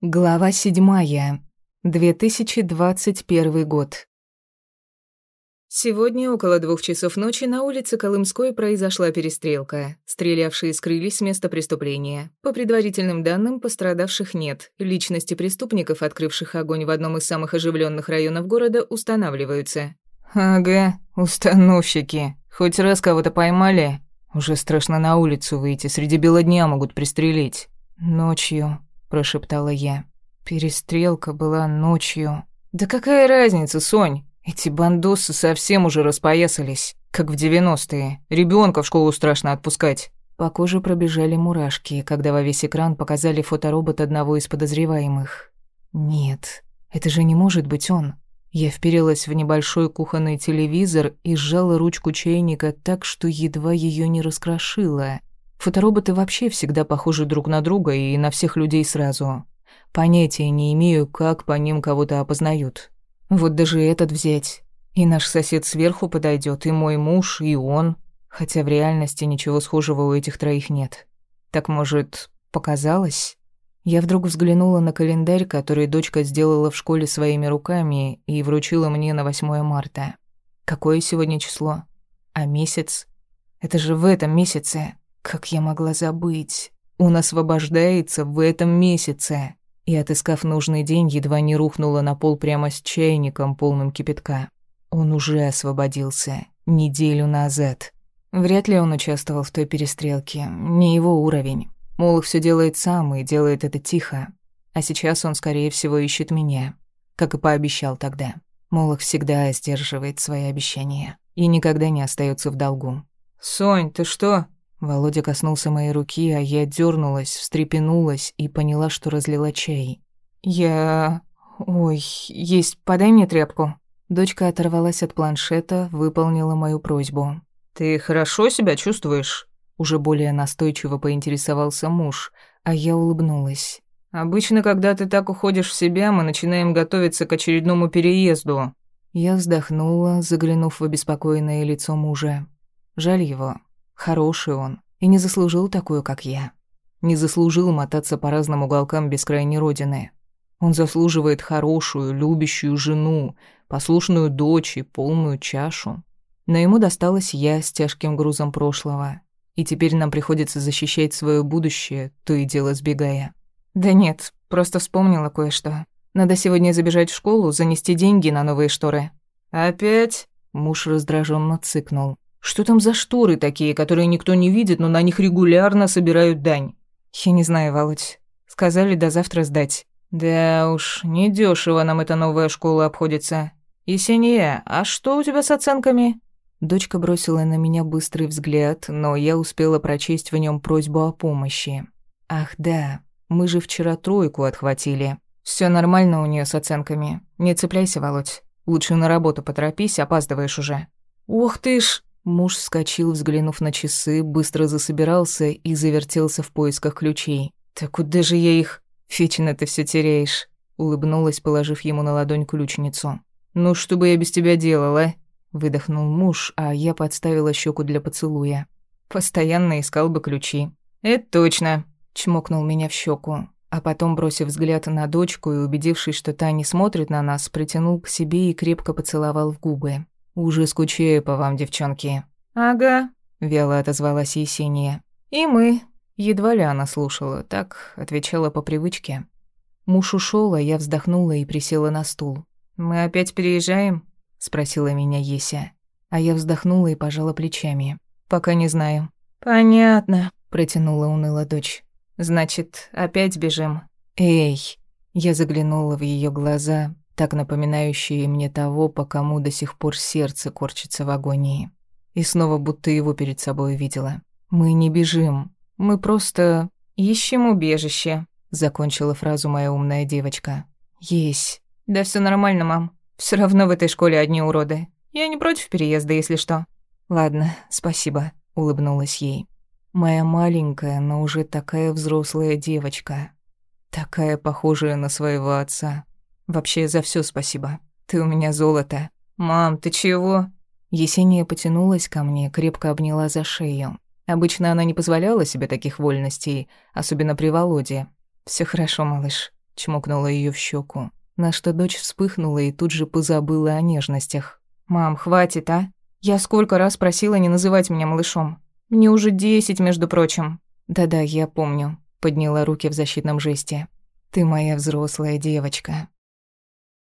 Глава седьмая. 2021 год. Сегодня около двух часов ночи на улице Колымской произошла перестрелка. Стрелявшие скрылись с места преступления. По предварительным данным, пострадавших нет. Личности преступников, открывших огонь в одном из самых оживленных районов города, устанавливаются. «Ага, установщики. Хоть раз кого-то поймали? Уже страшно на улицу выйти, среди бела дня могут пристрелить. Ночью прошептала я. Перестрелка была ночью. Да какая разница, Сонь? Эти бандосы совсем уже распоясались, как в девяностые. Ребенка в школу страшно отпускать. По коже пробежали мурашки, когда во весь экран показали фоторобот одного из подозреваемых. Нет, это же не может быть он. Я вперилась в небольшой кухонный телевизор и сжала ручку чайника так, что едва ее не раскрошила. Фотороботы вообще всегда похожи друг на друга и на всех людей сразу. Понятия не имею, как по ним кого-то опознают. Вот даже этот взять. И наш сосед сверху подойдет, и мой муж, и он. Хотя в реальности ничего схожего у этих троих нет. Так, может, показалось? Я вдруг взглянула на календарь, который дочка сделала в школе своими руками и вручила мне на 8 марта. Какое сегодня число? А месяц? Это же в этом месяце. Как я могла забыть? Он освобождается в этом месяце. И, отыскав нужный день, едва не рухнула на пол прямо с чайником, полным кипятка. Он уже освободился. Неделю назад. Вряд ли он участвовал в той перестрелке. Не его уровень. Молох все делает сам и делает это тихо. А сейчас он, скорее всего, ищет меня. Как и пообещал тогда. Молох всегда сдерживает свои обещания. И никогда не остается в долгу. «Сонь, ты что?» Володя коснулся моей руки, а я дернулась, встрепенулась и поняла, что разлила чай. «Я... Ой, есть, подай мне тряпку». Дочка оторвалась от планшета, выполнила мою просьбу. «Ты хорошо себя чувствуешь?» Уже более настойчиво поинтересовался муж, а я улыбнулась. «Обычно, когда ты так уходишь в себя, мы начинаем готовиться к очередному переезду». Я вздохнула, заглянув в обеспокоенное лицо мужа. Жаль его. Хороший он. И не заслужил такую, как я. Не заслужил мотаться по разным уголкам бескрайней родины. Он заслуживает хорошую, любящую жену, послушную дочь и полную чашу. Но ему досталась я с тяжким грузом прошлого. И теперь нам приходится защищать свое будущее, то и дело сбегая. Да нет, просто вспомнила кое-что. Надо сегодня забежать в школу, занести деньги на новые шторы. Опять? Муж раздраженно цыкнул. Что там за шторы такие, которые никто не видит, но на них регулярно собирают дань? Я не знаю, Володь. Сказали до завтра сдать. Да уж, недешево нам эта новая школа обходится. Есения, а что у тебя с оценками? Дочка бросила на меня быстрый взгляд, но я успела прочесть в нем просьбу о помощи. Ах да, мы же вчера тройку отхватили. Все нормально у нее с оценками. Не цепляйся, Володь. Лучше на работу поторопись, опаздываешь уже. Ох ты ж, Муж вскочил, взглянув на часы, быстро засобирался и завертелся в поисках ключей. «Так куда же я их? Вечно ты все теряешь», — улыбнулась, положив ему на ладонь ключницу. «Ну, что бы я без тебя делала?» — выдохнул муж, а я подставила щеку для поцелуя. «Постоянно искал бы ключи». «Это точно», — чмокнул меня в щеку, а потом, бросив взгляд на дочку и убедившись, что та не смотрит на нас, притянул к себе и крепко поцеловал в губы. «Уже скучаю по вам, девчонки». «Ага», — вяло отозвалась Есения. «И мы». Едва ли она слушала, так отвечала по привычке. Муж ушел, а я вздохнула и присела на стул. «Мы опять переезжаем?» — спросила меня Еся. А я вздохнула и пожала плечами. «Пока не знаю». «Понятно», — протянула уныло дочь. «Значит, опять бежим?» «Эй!» Я заглянула в ее глаза, так напоминающие мне того, по кому до сих пор сердце корчится в агонии. И снова будто его перед собой видела. «Мы не бежим. Мы просто ищем убежище», — закончила фразу моя умная девочка. «Есть. Да все нормально, мам. Все равно в этой школе одни уроды. Я не против переезда, если что». «Ладно, спасибо», — улыбнулась ей. «Моя маленькая, но уже такая взрослая девочка. Такая похожая на своего отца. Вообще за все спасибо. Ты у меня золото. Мам, ты чего? Есения потянулась ко мне, крепко обняла за шею. Обычно она не позволяла себе таких вольностей, особенно при Володе. Все хорошо, малыш. чмокнула ее в щеку, на что дочь вспыхнула и тут же позабыла о нежностях. «Мам, хватит, а? Я сколько раз просила не называть меня малышом. Мне уже десять, между прочим». «Да-да, я помню», — подняла руки в защитном жесте. «Ты моя взрослая девочка».